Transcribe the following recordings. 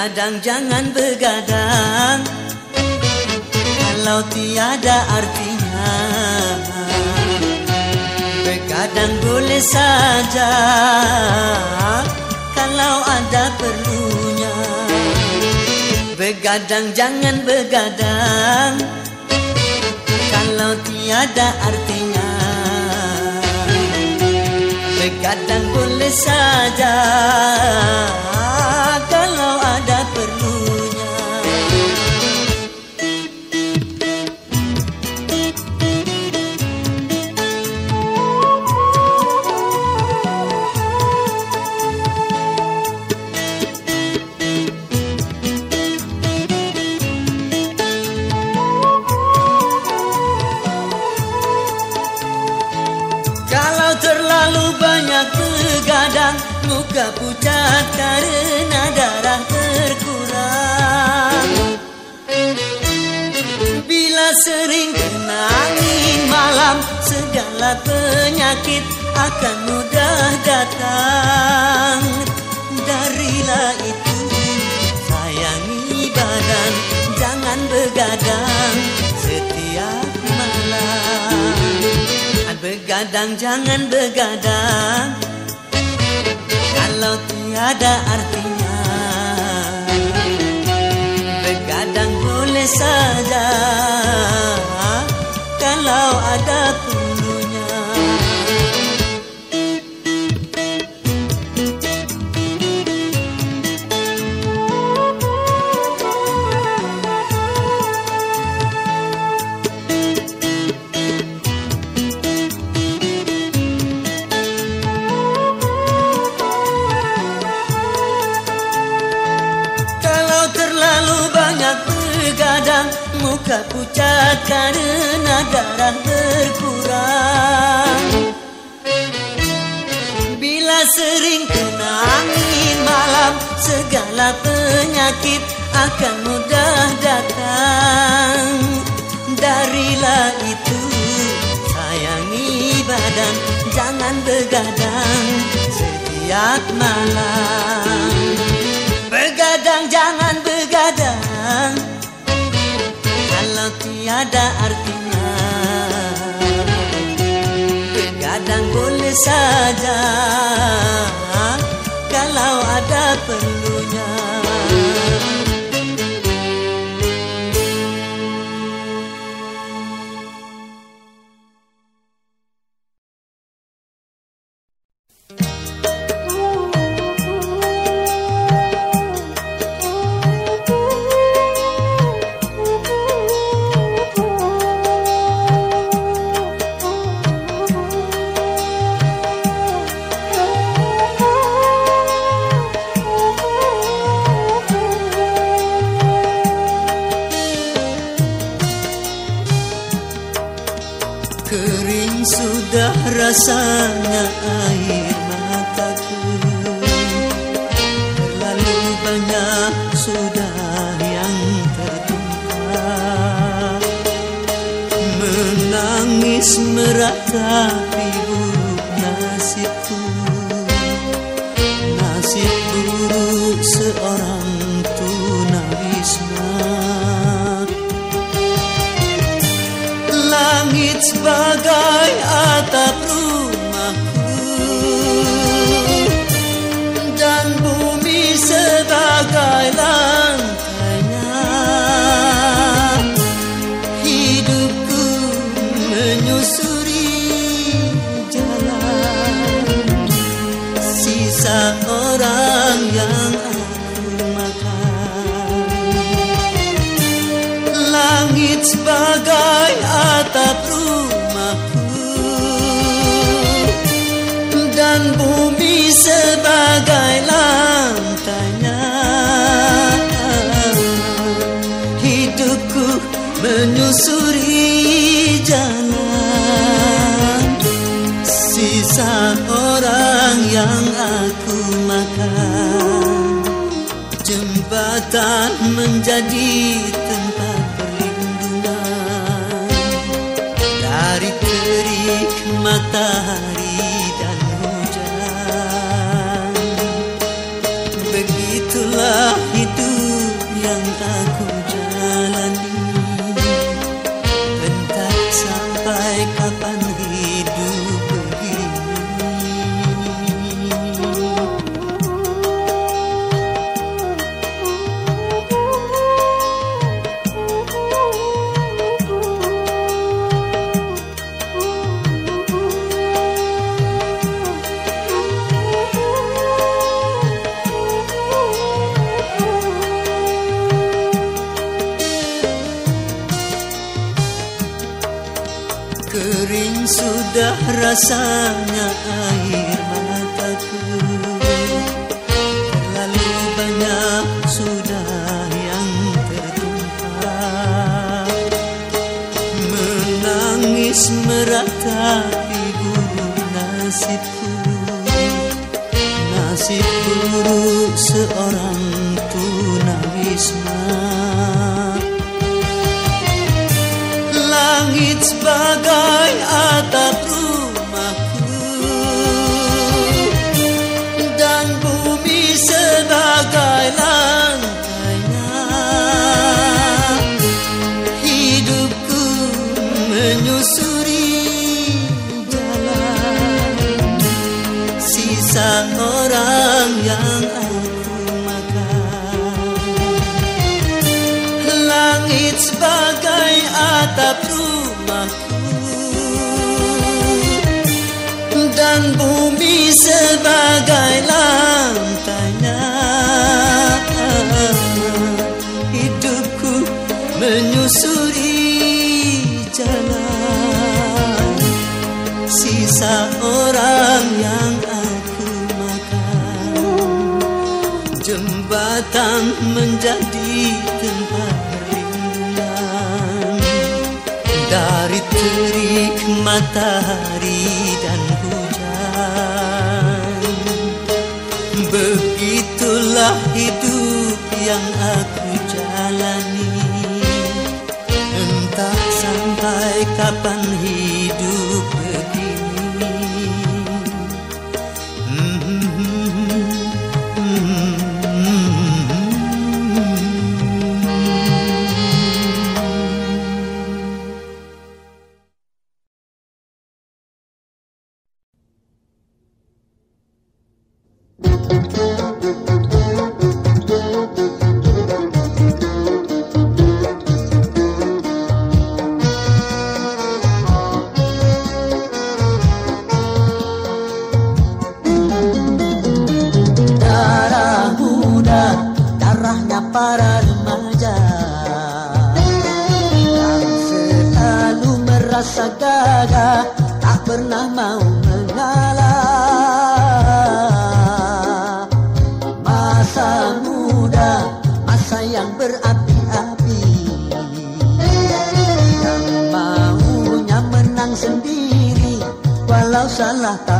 Begadang jangan begadang. Kalau tiada artinya Begadang boleh saja. Kalau ada perlunya Begadang jangan begadang. Kalau tiada artinya Begadang boleh saja Kalau terlalu banyak begadang Muka pucat karena darah berkurang. Bila sering kena angin malam Segala penyakit akan mudah datang. Darilah itu sayangi badan Begadang jangan begadang. Kalau tiada artinya Begadang boleh saja. Kalau ada pucat karena darah berkurang. Bila sering kena angin malam Segala penyakit akan mudah datang. Darilah itu sayangi badan Jangan begadang setiap malam tiada artinya. Begadang boleh saja Kalau ada perlunya sudah rasanya air mataku. Terlalu banyak sudah yang tertumpah Menangis meratapi Jembatan menjadi tempat sudah yang tertumpah Menangis meratapi buruk nasibku. Nasib buruk seorang tunawisma. Langit sebagai atap menjadi tempat perlindungan dari terik matahari dan hujan. Begitulah hidup yang aku jalani. Entah sampai kapan hidup salah tak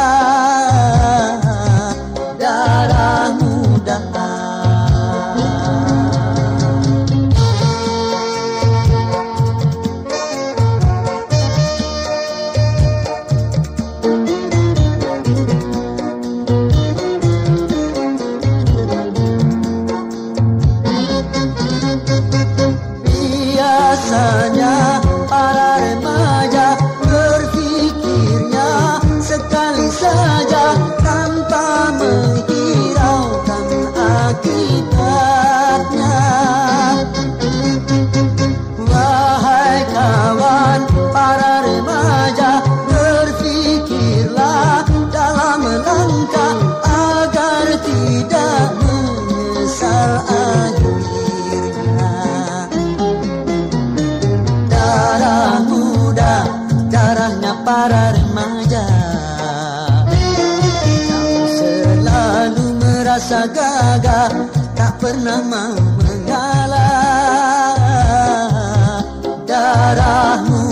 merasa gagah Tak pernah mau mengalah Darahmu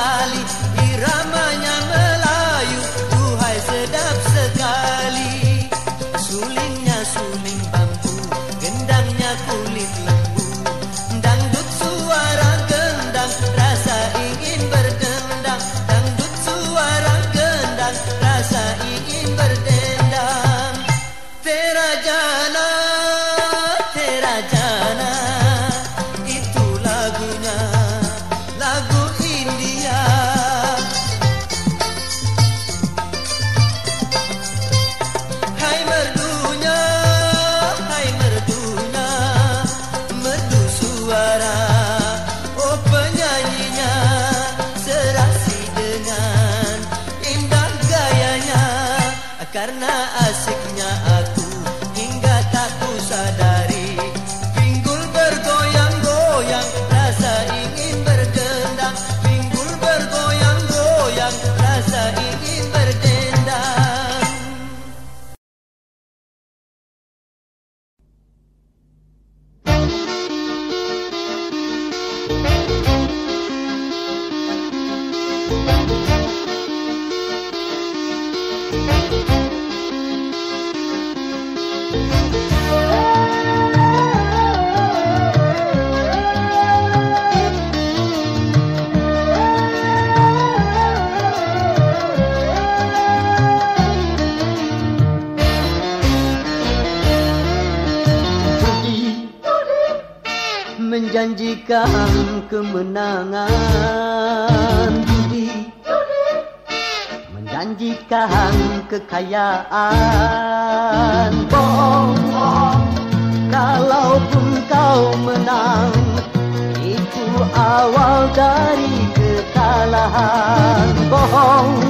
Charlie menjanjikan kemenangan kekayaan Bohong kalaupun kau menang itu awal dari kekalahan. Bohong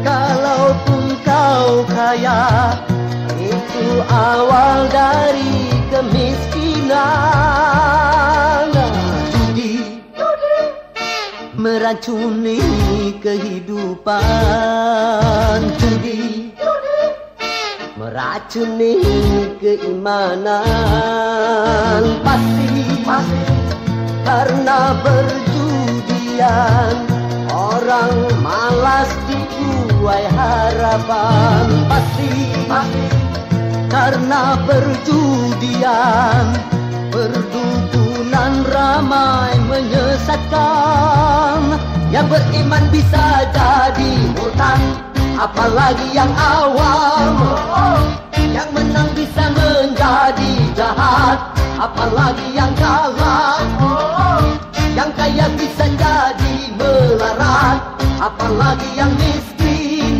kalaupun kau kaya itu awal dari kemiskinan meracuni kehidupan. Judi meracuni keimanan. Pasti, pasti. Karena berjudian Orang malas dibuai harapan. Pasti, pasti. Karena perjudian Ramai menyesatkan Yang beriman bisa jadi hutang. Apalagi yang awam Yang menang bisa menjadi jahat. Apalagi yang kalah Yang kaya bisa jadi melarat. Apalagi yang miskin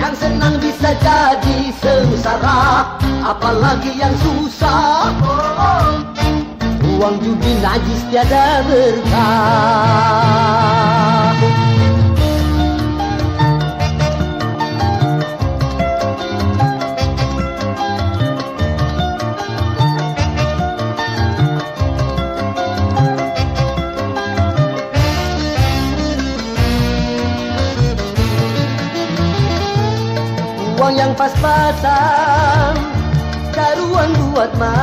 Yang senang bisa jadi sengsara. Apalagi yang susah Uang judi najis tiada berkah. Uang yang pas-pasan Karuan buat makan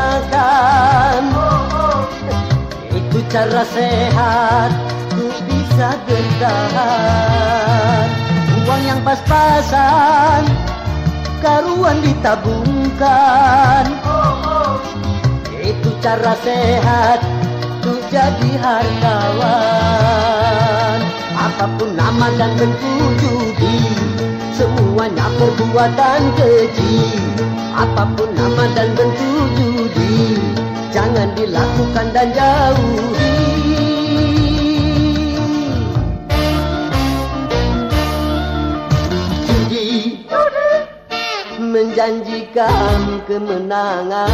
Itu cara sehat Ku bisa bertahan Uang yang pas-pasan Karuan ditabungkan Itu cara sehat Ku jadi hartawan Apa pun nama dan bentuk judi Semuanya perbuatan keji. Apa pun nama dan bentuk judi Jangan dilakukan dan jauhi. Judi Menjanjikan kemenangan.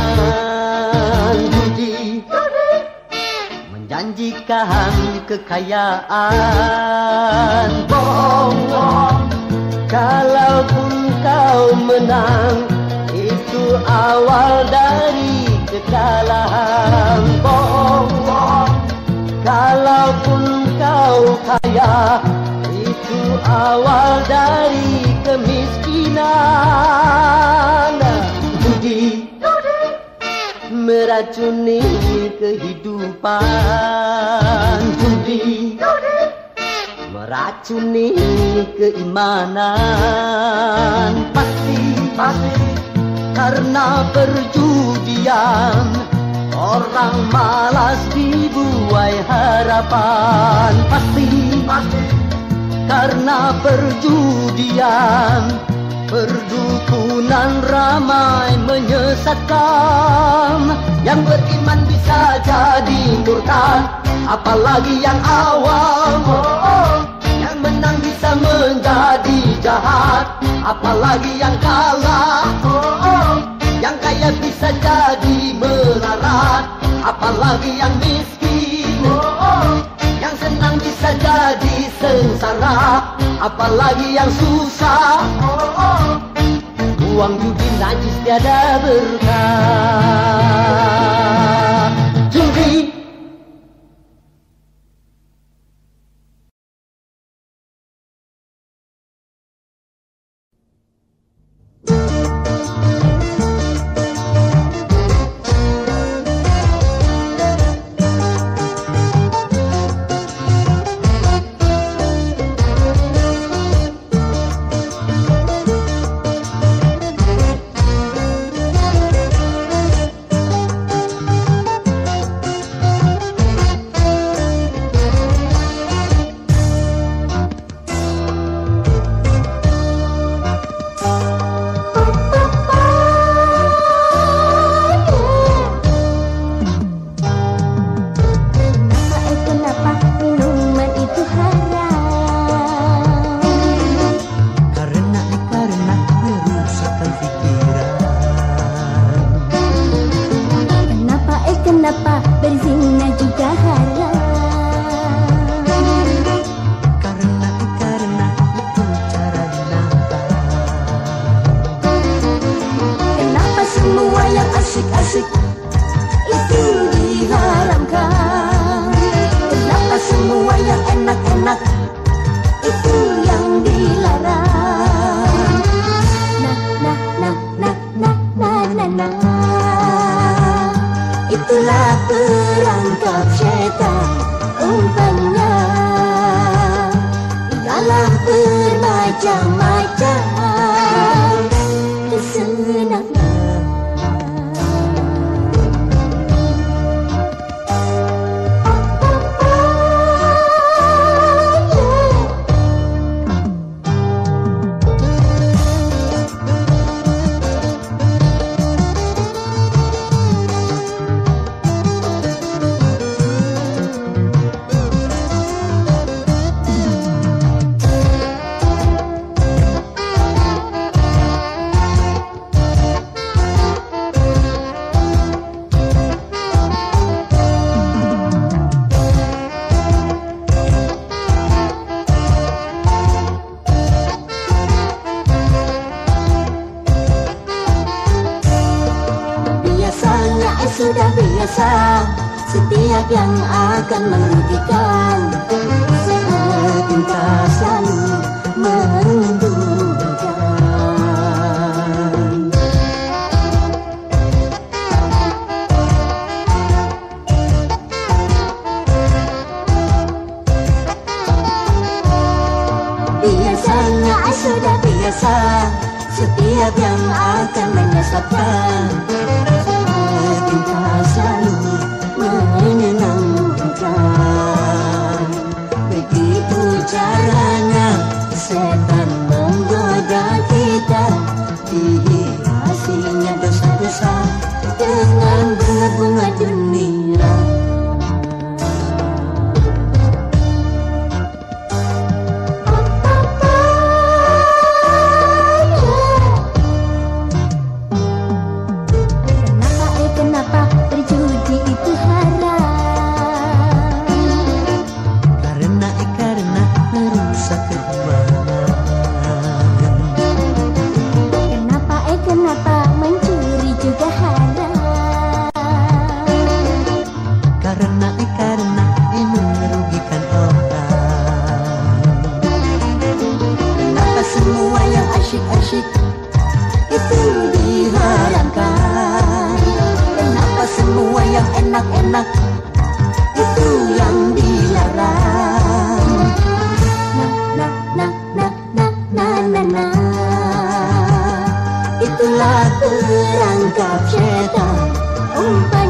Judi Menjanjikan kekayaan. Bohong. Kalaupun kau menang Itu awal dari kekalahan. Bohong Kalaupun kau kaya Itu awal dari kemiskinan. Judi Meracuni kehidupan. Judi meracuni keimanan. Pasti pasti karena perjudian orang malas dibuai harapan. Pasti pasti. Karena perjudian perdukunan ramai menyesatkan. Yang beriman bisa jadi murtad apalagi yang awam yang menang bisa menjadi jahat apalagi yang kalah. yang kaya bisa jadi melarat apalagi yang miskin. Yang senang bisa jadi sengsara apalagi yang susah. Uang judi najis tiada berkah. Judi Itulah perangkap setan umpannya. Ialah bermacam karena ini merugikan orang. Apa semua yang asyik-asyik itu diharamkan Kenapa semua yang enak-enak itu yang dilarang? Nah, nah, nah, nah, nah, nah, nah, Itulah perangkap setan. Umpan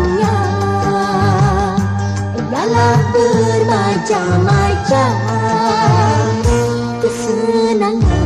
janganlah bermacam-macam. Kesenangan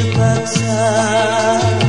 terpaksa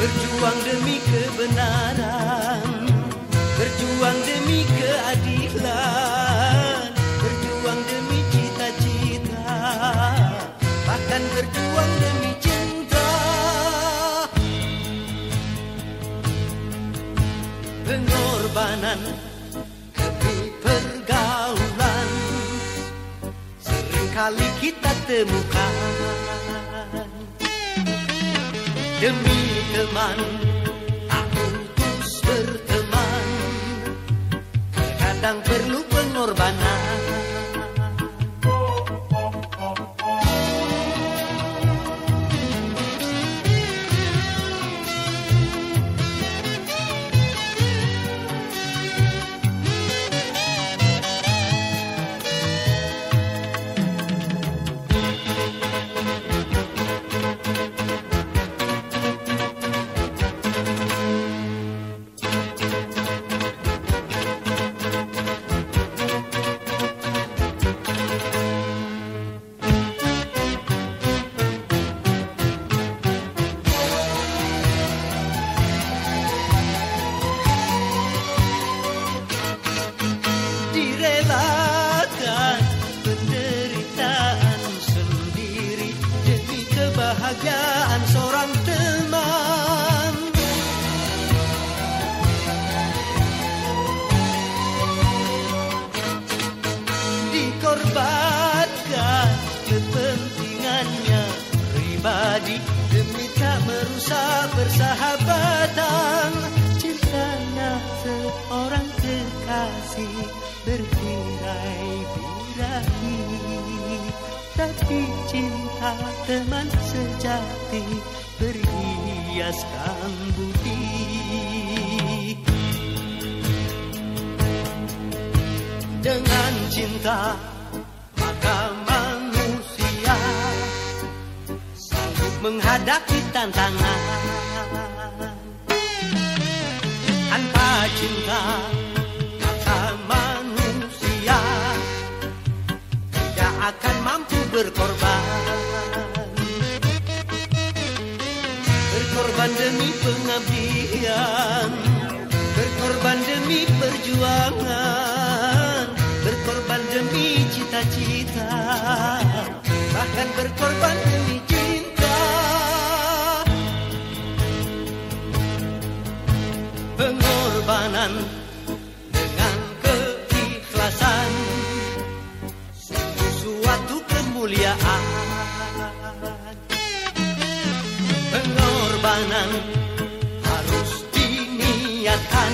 Berjuang demi kebenaran, berjuang demi keadilan, berjuang demi cita-cita, bahkan berjuang demi cinta. Pengorbanan demi pergaulan, sering kali kita temukan. Demi teman tak putus berteman. Kadang perlu pengorbanan berkorban. Berkorban demi pengabdian. Berkorban demi perjuangan. Berkorban demi cita-cita. Bahkan berkorban demi pengorbanan harus diniatkan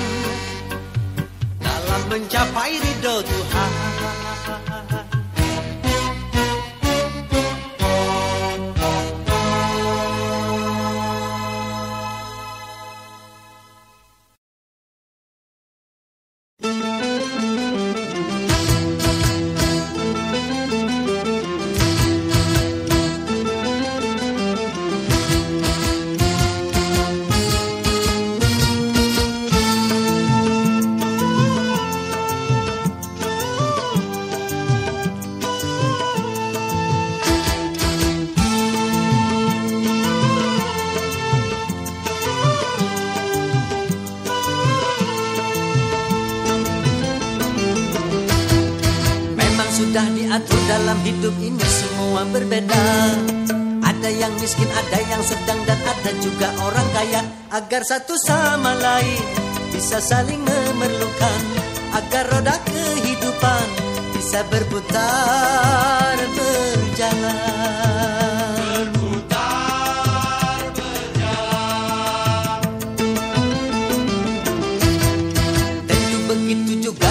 dalam mencapai ridho Tuhan hidup ini semua berbeda. Ada yang miskin, ada yang sedang dan ada juga orang kaya. Agar satu sama lain bisa saling memerlukan. Agar roda kehidupan bisa berputar berjalan.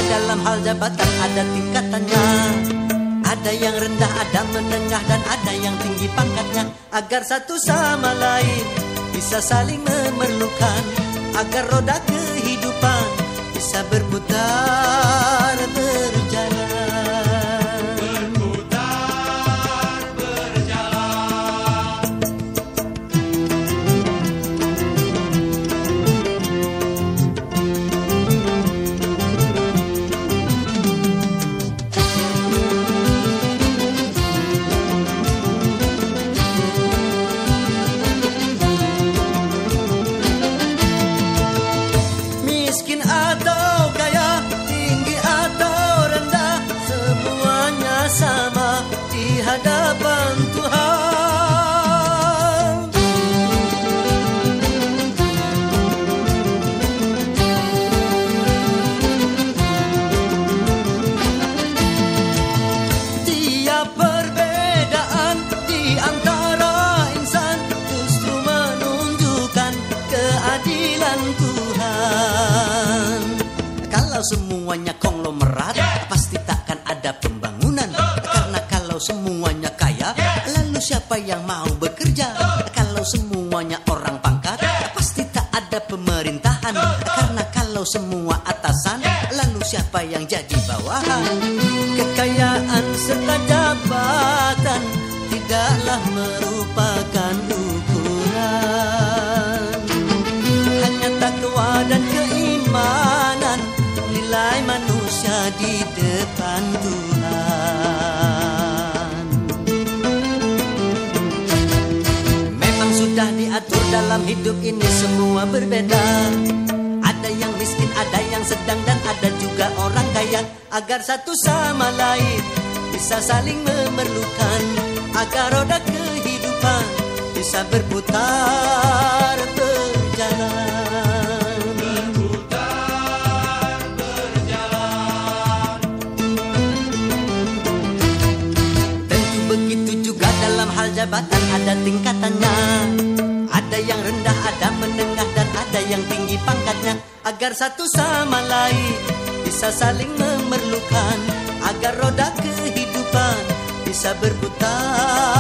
Dalam hal jabatan ada tingkatannya Ada yang rendah, ada menengah dan ada yang tinggi pangkatnya. Agar satu sama lain bisa saling memerlukan. Agar roda kehidupan bisa berputar di depan Tuhan. Memang sudah diatur dalam hidup ini semua berbeda. Ada yang miskin, ada yang sedang dan ada juga orang kaya. Agar satu sama lain bisa saling memerlukan. Agar roda kehidupan bisa berputar berjalan jabatan ada tingkatannya. Ada yang rendah, ada menengah dan ada yang tinggi pangkatnya. Agar satu sama lain bisa saling memerlukan. Agar roda kehidupan bisa berputar